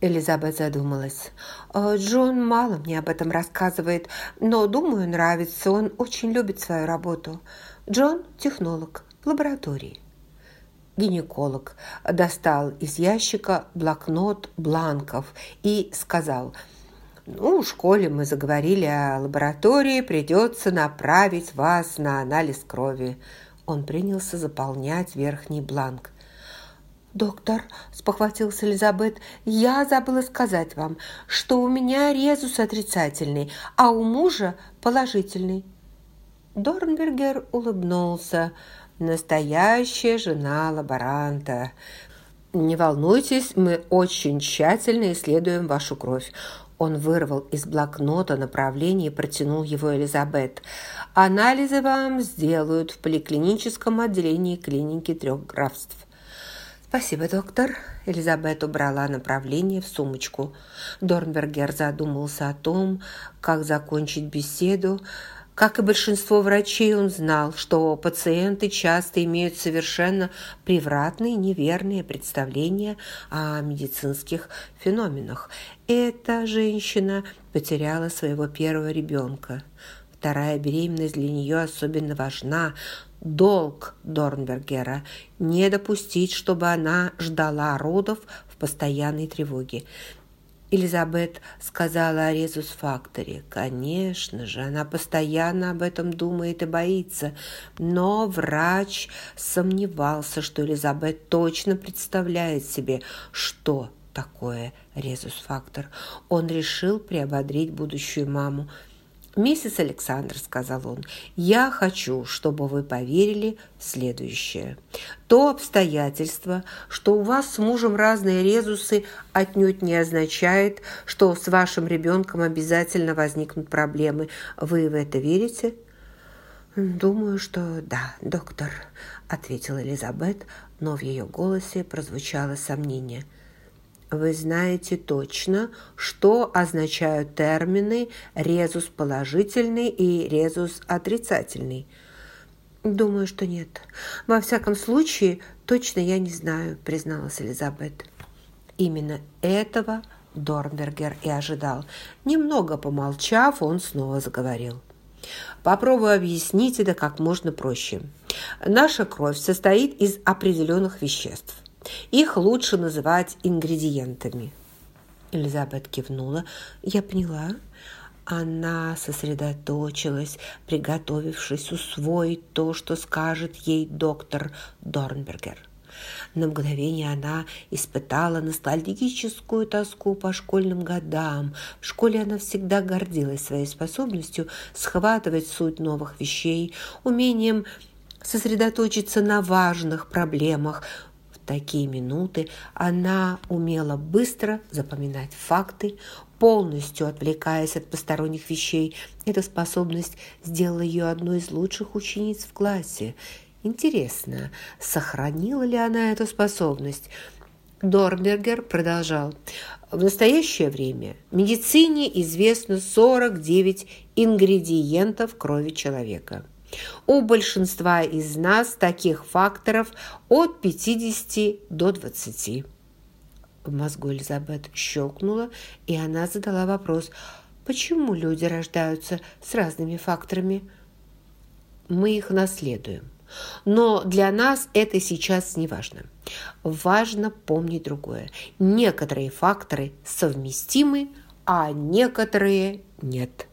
Элизабет задумалась. «Э, «Джон мало мне об этом рассказывает, но, думаю, нравится. Он очень любит свою работу. Джон – технолог в лаборатории». Гинеколог достал из ящика блокнот бланков и сказал – ну, в школе мы заговорили о лаборатории, придется направить вас на анализ крови. Он принялся заполнять верхний бланк. «Доктор», – спохватился Элизабет, – «я забыла сказать вам, что у меня резус отрицательный, а у мужа положительный». Дорнбергер улыбнулся. «Настоящая жена лаборанта. Не волнуйтесь, мы очень тщательно исследуем вашу кровь. Он вырвал из блокнота направление и протянул его Элизабет. «Анализы вам сделают в поликлиническом отделении клиники трех графств». «Спасибо, доктор». Элизабет убрала направление в сумочку. Дорнбергер задумался о том, как закончить беседу, как и большинство врачей, он знал, что пациенты часто имеют совершенно превратные, неверные представления о медицинских феноменах. Эта женщина потеряла своего первого ребенка. Вторая беременность для нее особенно важна. Долг Дорнбергера – не допустить, чтобы она ждала родов в постоянной тревоге. Элизабет сказала о резус-факторе. Конечно же, она постоянно об этом думает и боится. Но врач сомневался, что Элизабет точно представляет себе, что такое резус-фактор. Он решил приободрить будущую маму. «Миссис Александр», — сказал он, — «я хочу, чтобы вы поверили в следующее. То обстоятельство, что у вас с мужем разные резусы, отнюдь не означает, что с вашим ребенком обязательно возникнут проблемы. Вы в это верите?» «Думаю, что да, доктор», — ответила Элизабет, но в ее голосе прозвучало сомнение – вы знаете точно, что означают термины резус положительный и резус отрицательный? Думаю, что нет. Во всяком случае, точно я не знаю, призналась Элизабет. Именно этого Дорнбергер и ожидал. Немного помолчав, он снова заговорил. Попробую объяснить это как можно проще. Наша кровь состоит из определенных веществ – их лучше называть ингредиентами. Элизабет кивнула. Я поняла. Она сосредоточилась, приготовившись усвоить то, что скажет ей доктор Дорнбергер. На мгновение она испытала ностальгическую тоску по школьным годам. В школе она всегда гордилась своей способностью схватывать суть новых вещей, умением сосредоточиться на важных проблемах, такие минуты она умела быстро запоминать факты, полностью отвлекаясь от посторонних вещей. Эта способность сделала ее одной из лучших учениц в классе. Интересно, сохранила ли она эту способность? Дорнбергер продолжал. В настоящее время медицине известно 49 ингредиентов крови человека – у большинства из нас таких факторов от 50 до 20. В мозгу Элизабет щелкнула, и она задала вопрос, почему люди рождаются с разными факторами? Мы их наследуем. Но для нас это сейчас не важно. Важно помнить другое. Некоторые факторы совместимы, а некоторые нет.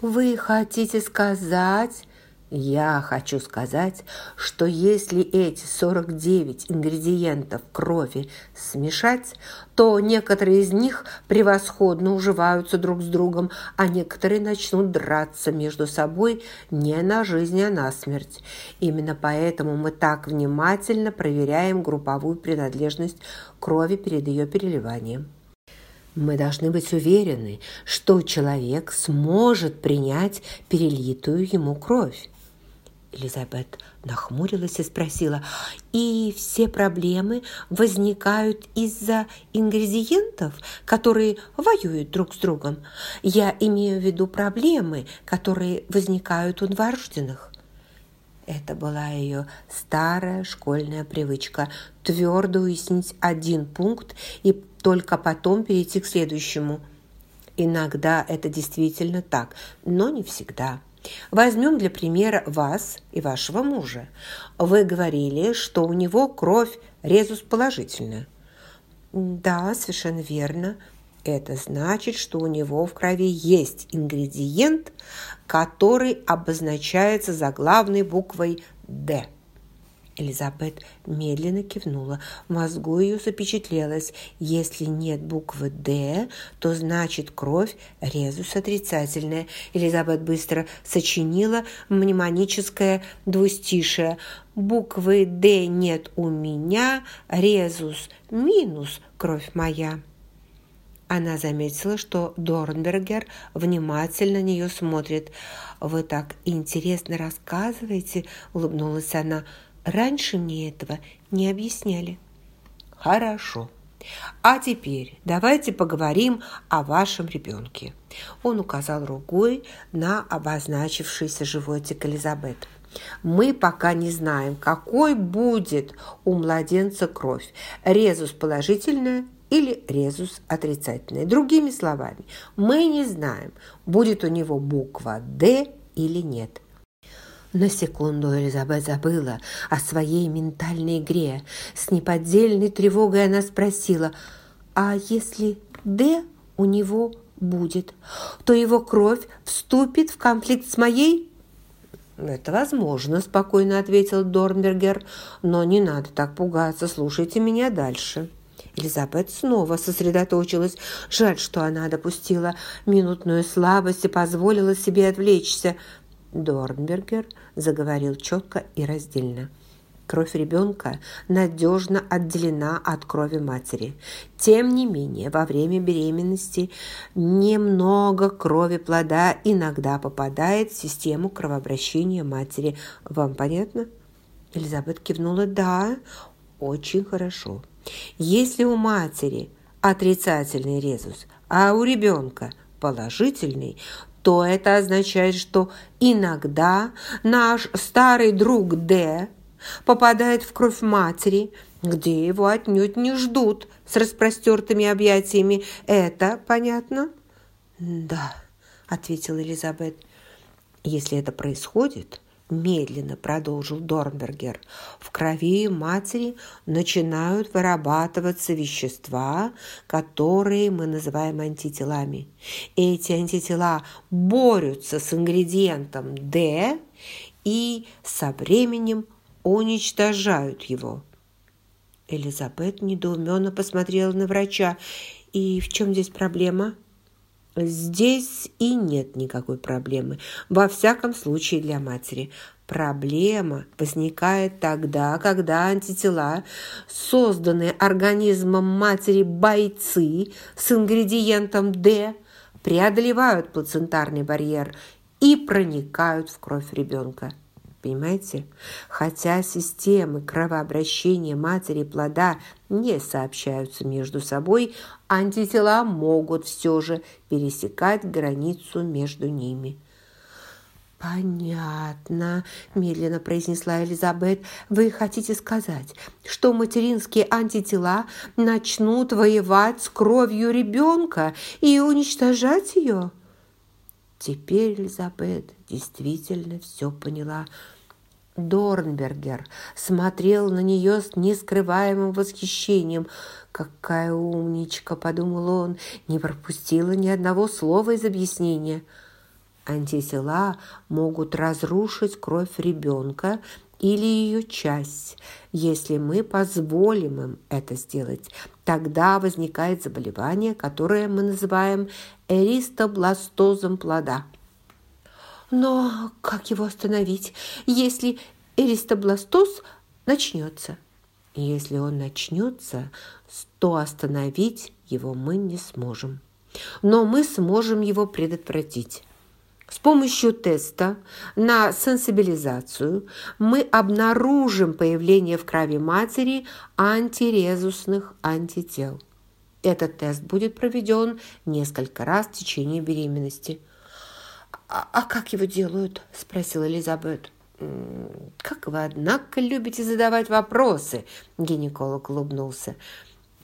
Вы хотите сказать, я хочу сказать, что если эти 49 ингредиентов крови смешать, то некоторые из них превосходно уживаются друг с другом, а некоторые начнут драться между собой не на жизнь, а на смерть. Именно поэтому мы так внимательно проверяем групповую принадлежность крови перед ее переливанием. Мы должны быть уверены, что человек сможет принять перелитую ему кровь. Элизабет нахмурилась и спросила, «И все проблемы возникают из-за ингредиентов, которые воюют друг с другом? Я имею в виду проблемы, которые возникают у новорожденных». Это была ее старая школьная привычка – твердо уяснить один пункт и только потом перейти к следующему. Иногда это действительно так, но не всегда. Возьмем для примера вас и вашего мужа. Вы говорили, что у него кровь резус положительная. Да, совершенно верно. Это значит, что у него в крови есть ингредиент, который обозначается заглавной буквой «Д». Элизабет медленно кивнула. В мозгу ее запечатлелось. Если нет буквы «Д», то значит кровь резус отрицательная. Элизабет быстро сочинила мнемоническое двустишее. Буквы «Д» нет у меня, резус минус кровь моя. Она заметила, что Дорнбергер внимательно на нее смотрит. «Вы так интересно рассказываете», – улыбнулась она. Раньше мне этого не объясняли. Хорошо. А теперь давайте поговорим о вашем ребенке. Он указал рукой на обозначившийся животик Элизабет. Мы пока не знаем, какой будет у младенца кровь. Резус положительная или резус отрицательная. Другими словами, мы не знаем, будет у него буква «Д» или нет. На секунду Элизабет забыла о своей ментальной игре. С неподдельной тревогой она спросила, «А если «Д» у него будет, то его кровь вступит в конфликт с моей?» «Это возможно», – спокойно ответил Дорнбергер. «Но не надо так пугаться, слушайте меня дальше». Элизабет снова сосредоточилась. Жаль, что она допустила минутную слабость и позволила себе отвлечься. Дорнбергер заговорил четко и раздельно. Кровь ребенка надежно отделена от крови матери. Тем не менее, во время беременности немного крови плода иногда попадает в систему кровообращения матери. Вам понятно? Элизабет кивнула «Да, очень хорошо». Если у матери отрицательный резус, а у ребенка положительный, то это означает, что иногда наш старый друг Д попадает в кровь матери, где его отнюдь не ждут с распростертыми объятиями. Это понятно? «Да», — ответила Элизабет. «Если это происходит, медленно продолжил Дорнбергер, в крови матери начинают вырабатываться вещества, которые мы называем антителами. Эти антитела борются с ингредиентом D и со временем уничтожают его. Элизабет недоуменно посмотрела на врача. «И в чем здесь проблема?» Здесь и нет никакой проблемы, во всяком случае для матери. Проблема возникает тогда, когда антитела, созданные организмом матери бойцы с ингредиентом D, преодолевают плацентарный барьер и проникают в кровь ребенка. Понимаете? Хотя системы кровообращения матери и плода не сообщаются между собой, антитела могут все же пересекать границу между ними. «Понятно», – медленно произнесла Элизабет. «Вы хотите сказать, что материнские антитела начнут воевать с кровью ребенка и уничтожать ее?» Теперь Элизабет действительно все поняла. Дорнбергер смотрел на нее с нескрываемым восхищением. «Какая умничка!» – подумал он, не пропустила ни одного слова из объяснения. Антитела могут разрушить кровь ребенка или ее часть. Если мы позволим им это сделать, тогда возникает заболевание, которое мы называем эристобластозом плода. Но как его остановить, если эристобластоз начнется? Если он начнется, то остановить его мы не сможем. Но мы сможем его предотвратить. С помощью теста на сенсибилизацию мы обнаружим появление в крови матери антирезусных антител. Этот тест будет проведен несколько раз в течение беременности. «А, а как его делают?» – спросила Элизабет. «Как вы, однако, любите задавать вопросы?» – гинеколог улыбнулся.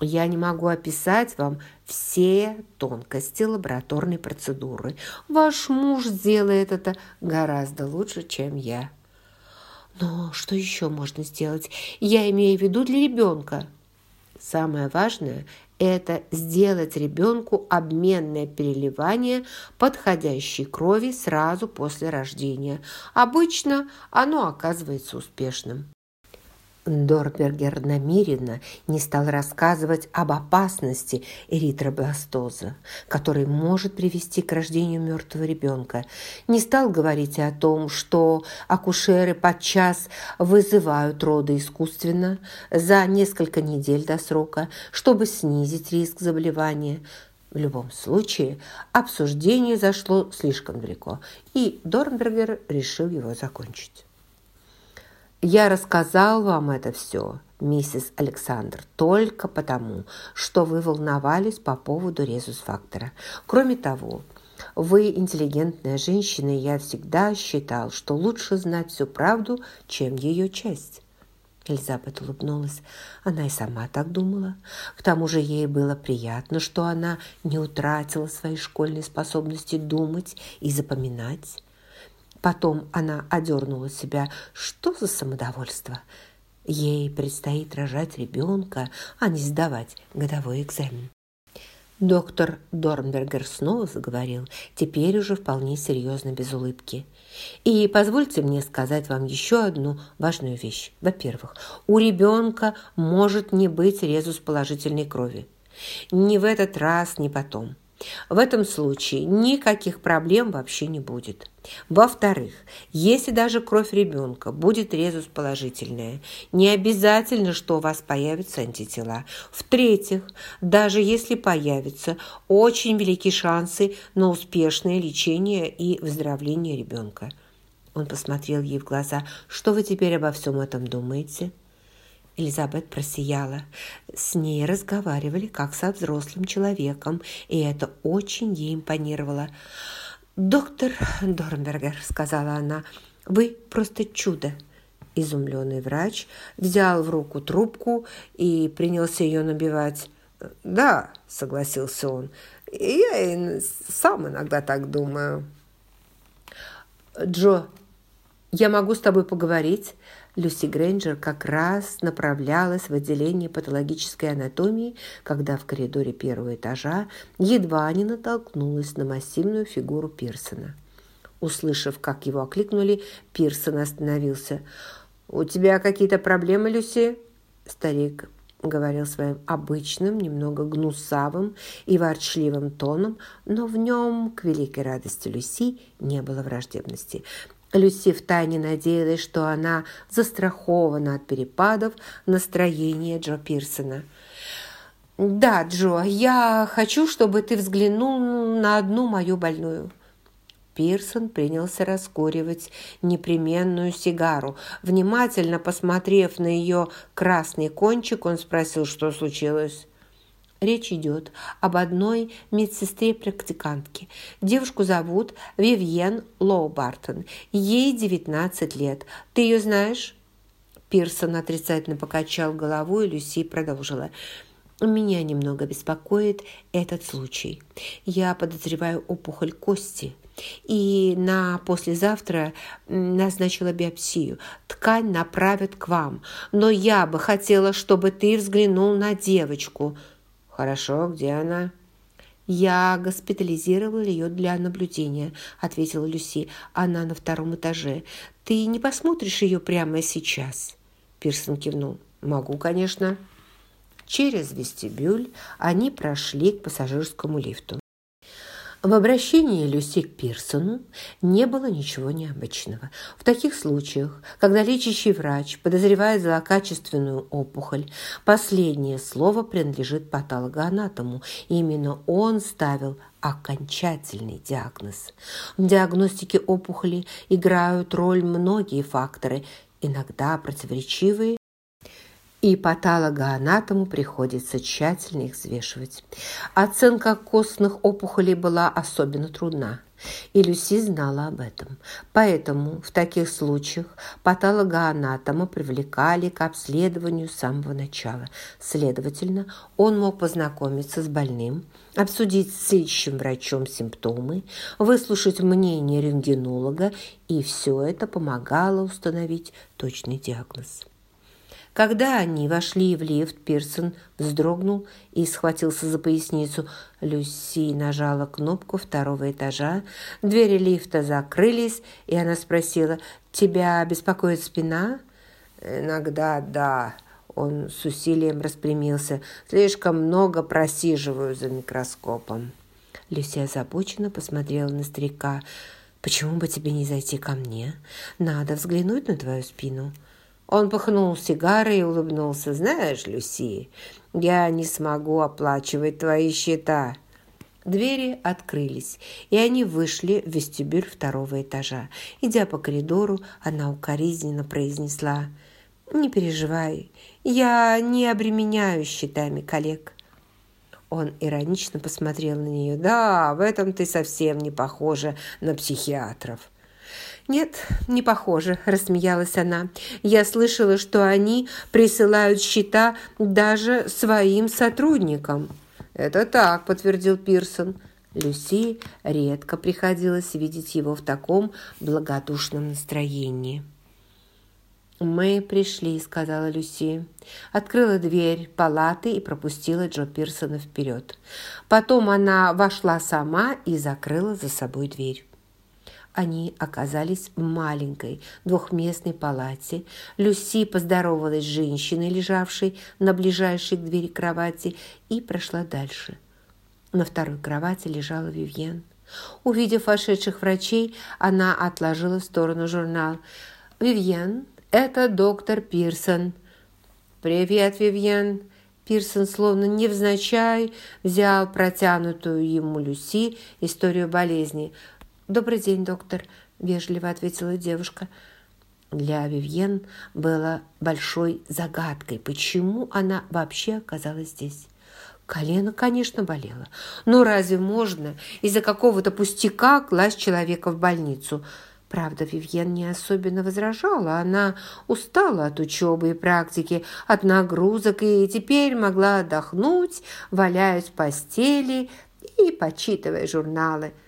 Я не могу описать вам все тонкости лабораторной процедуры. Ваш муж сделает это гораздо лучше, чем я. Но что еще можно сделать? Я имею в виду для ребенка. Самое важное – это сделать ребенку обменное переливание подходящей крови сразу после рождения. Обычно оно оказывается успешным. Дорбергер намеренно не стал рассказывать об опасности эритробластоза, который может привести к рождению мертвого ребенка. Не стал говорить о том, что акушеры подчас вызывают роды искусственно за несколько недель до срока, чтобы снизить риск заболевания. В любом случае, обсуждение зашло слишком далеко, и Дорнбергер решил его закончить. Я рассказал вам это все, миссис Александр, только потому, что вы волновались по поводу резус-фактора. Кроме того, вы интеллигентная женщина, и я всегда считал, что лучше знать всю правду, чем ее часть. Элизабет улыбнулась. Она и сама так думала. К тому же ей было приятно, что она не утратила свои школьные способности думать и запоминать. Потом она одернула себя. Что за самодовольство? Ей предстоит рожать ребенка, а не сдавать годовой экзамен. Доктор Дорнбергер снова заговорил, теперь уже вполне серьезно, без улыбки. И позвольте мне сказать вам еще одну важную вещь. Во-первых, у ребенка может не быть резус положительной крови. Ни в этот раз, ни потом. В этом случае никаких проблем вообще не будет. Во-вторых, если даже кровь ребенка будет резус положительная, не обязательно, что у вас появятся антитела. В-третьих, даже если появятся, очень велики шансы на успешное лечение и выздоровление ребенка. Он посмотрел ей в глаза. «Что вы теперь обо всем этом думаете?» Элизабет просияла. С ней разговаривали как со взрослым человеком, и это очень ей импонировало. «Доктор Дорнбергер», — сказала она, — «вы просто чудо». Изумленный врач взял в руку трубку и принялся ее набивать. «Да», — согласился он, — «я и сам иногда так думаю». «Джо, я могу с тобой поговорить?» Люси Грейнджер как раз направлялась в отделение патологической анатомии, когда в коридоре первого этажа едва не натолкнулась на массивную фигуру Пирсона. Услышав, как его окликнули, Пирсон остановился. «У тебя какие-то проблемы, Люси?» Старик говорил своим обычным, немного гнусавым и ворчливым тоном, но в нем, к великой радости Люси, не было враждебности. Люси втайне надеялась, что она застрахована от перепадов настроения Джо Пирсона. «Да, Джо, я хочу, чтобы ты взглянул на одну мою больную». Пирсон принялся раскуривать непременную сигару. Внимательно посмотрев на ее красный кончик, он спросил, что случилось. Речь идет об одной медсестре-практикантке. Девушку зовут Вивьен Лоу-Бартон. Ей 19 лет. Ты ее знаешь?» Пирсон отрицательно покачал головой, и Люси продолжила. «Меня немного беспокоит этот случай. Я подозреваю опухоль кости» и на послезавтра назначила биопсию. Ткань направят к вам, но я бы хотела, чтобы ты взглянул на девочку – «Хорошо, где она?» «Я госпитализировала ее для наблюдения», – ответила Люси. «Она на втором этаже. Ты не посмотришь ее прямо сейчас?» Пирсон кивнул. «Могу, конечно». Через вестибюль они прошли к пассажирскому лифту. В обращении Люси к Пирсону не было ничего необычного. В таких случаях, когда лечащий врач подозревает злокачественную опухоль, последнее слово принадлежит патологоанатому. Именно он ставил окончательный диагноз. В диагностике опухоли играют роль многие факторы, иногда противоречивые и патологоанатому приходится тщательно их взвешивать. Оценка костных опухолей была особенно трудна. И Люси знала об этом. Поэтому в таких случаях патологоанатома привлекали к обследованию с самого начала. Следовательно, он мог познакомиться с больным, обсудить с ищущим врачом симптомы, выслушать мнение рентгенолога, и все это помогало установить точный диагноз. Когда они вошли в лифт, Пирсон вздрогнул и схватился за поясницу. Люси нажала кнопку второго этажа. Двери лифта закрылись, и она спросила, «Тебя беспокоит спина?» «Иногда да». Он с усилием распрямился. «Слишком много просиживаю за микроскопом». Люси озабоченно посмотрела на старика. «Почему бы тебе не зайти ко мне? Надо взглянуть на твою спину». Он пыхнул сигарой и улыбнулся. «Знаешь, Люси, я не смогу оплачивать твои счета». Двери открылись, и они вышли в вестибюль второго этажа. Идя по коридору, она укоризненно произнесла «Не переживай, я не обременяю счетами коллег». Он иронично посмотрел на нее. «Да, в этом ты совсем не похожа на психиатров». «Нет, не похоже», – рассмеялась она. «Я слышала, что они присылают счета даже своим сотрудникам». «Это так», – подтвердил Пирсон. Люси редко приходилось видеть его в таком благодушном настроении. «Мы пришли», – сказала Люси. Открыла дверь палаты и пропустила Джо Пирсона вперед. Потом она вошла сама и закрыла за собой дверь. Они оказались в маленькой двухместной палате. Люси поздоровалась с женщиной, лежавшей на ближайшей к двери кровати, и прошла дальше. На второй кровати лежала Вивьен. Увидев вошедших врачей, она отложила в сторону журнал. «Вивьен, это доктор Пирсон». «Привет, Вивьен». Пирсон, словно невзначай, взял протянутую ему Люси историю болезни – «Добрый день, доктор», – вежливо ответила девушка. Для Вивьен было большой загадкой, почему она вообще оказалась здесь. Колено, конечно, болело. Но разве можно из-за какого-то пустяка класть человека в больницу? Правда, Вивьен не особенно возражала. Она устала от учебы и практики, от нагрузок, и теперь могла отдохнуть, валяясь в постели и почитывая журналы –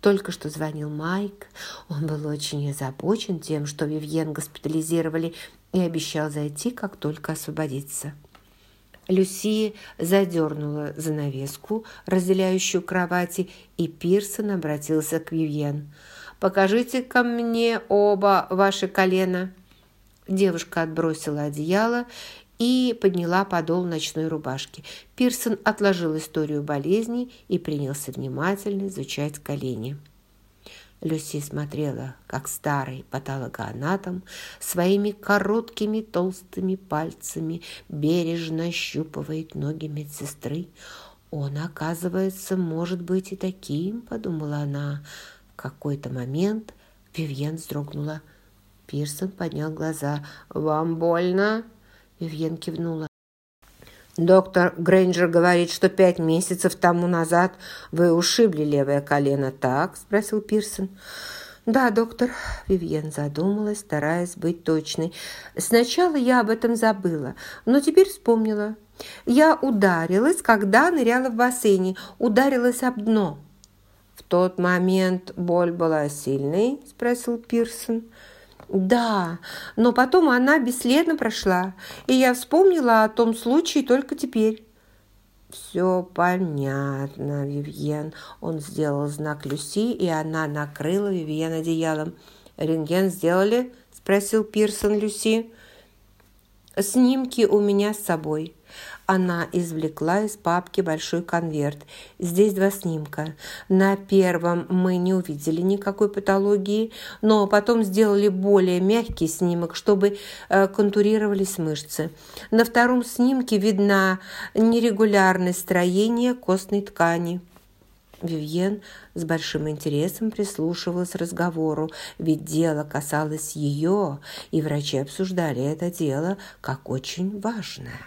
только что звонил Майк. Он был очень озабочен тем, что Вивьен госпитализировали, и обещал зайти, как только освободится. Люси задернула занавеску, разделяющую кровати, и Пирсон обратился к Вивьен. покажите ко мне оба ваши колена». Девушка отбросила одеяло и подняла подол ночной рубашки. Пирсон отложил историю болезни и принялся внимательно изучать колени. Люси смотрела, как старый патологоанатом своими короткими толстыми пальцами бережно ощупывает ноги медсестры. «Он, оказывается, может быть и таким», — подумала она. В какой-то момент Вивьен вздрогнула. Пирсон поднял глаза. «Вам больно?» Вивьен кивнула. «Доктор Грейнджер говорит, что пять месяцев тому назад вы ушибли левое колено, так?» – спросил Пирсон. «Да, доктор», – Вивьен задумалась, стараясь быть точной. «Сначала я об этом забыла, но теперь вспомнила. Я ударилась, когда ныряла в бассейне, ударилась об дно». «В тот момент боль была сильной?» – спросил Пирсон. Да, но потом она бесследно прошла, и я вспомнила о том случае только теперь. «Все понятно, Вивьен». Он сделал знак Люси, и она накрыла Вивьен одеялом. «Рентген сделали?» – спросил Пирсон Люси. «Снимки у меня с собой». Она извлекла из папки большой конверт. Здесь два снимка. На первом мы не увидели никакой патологии, но потом сделали более мягкий снимок, чтобы э, контурировались мышцы. На втором снимке видна нерегулярность строения костной ткани. Вивьен с большим интересом прислушивалась к разговору, ведь дело касалось ее, и врачи обсуждали это дело как очень важное.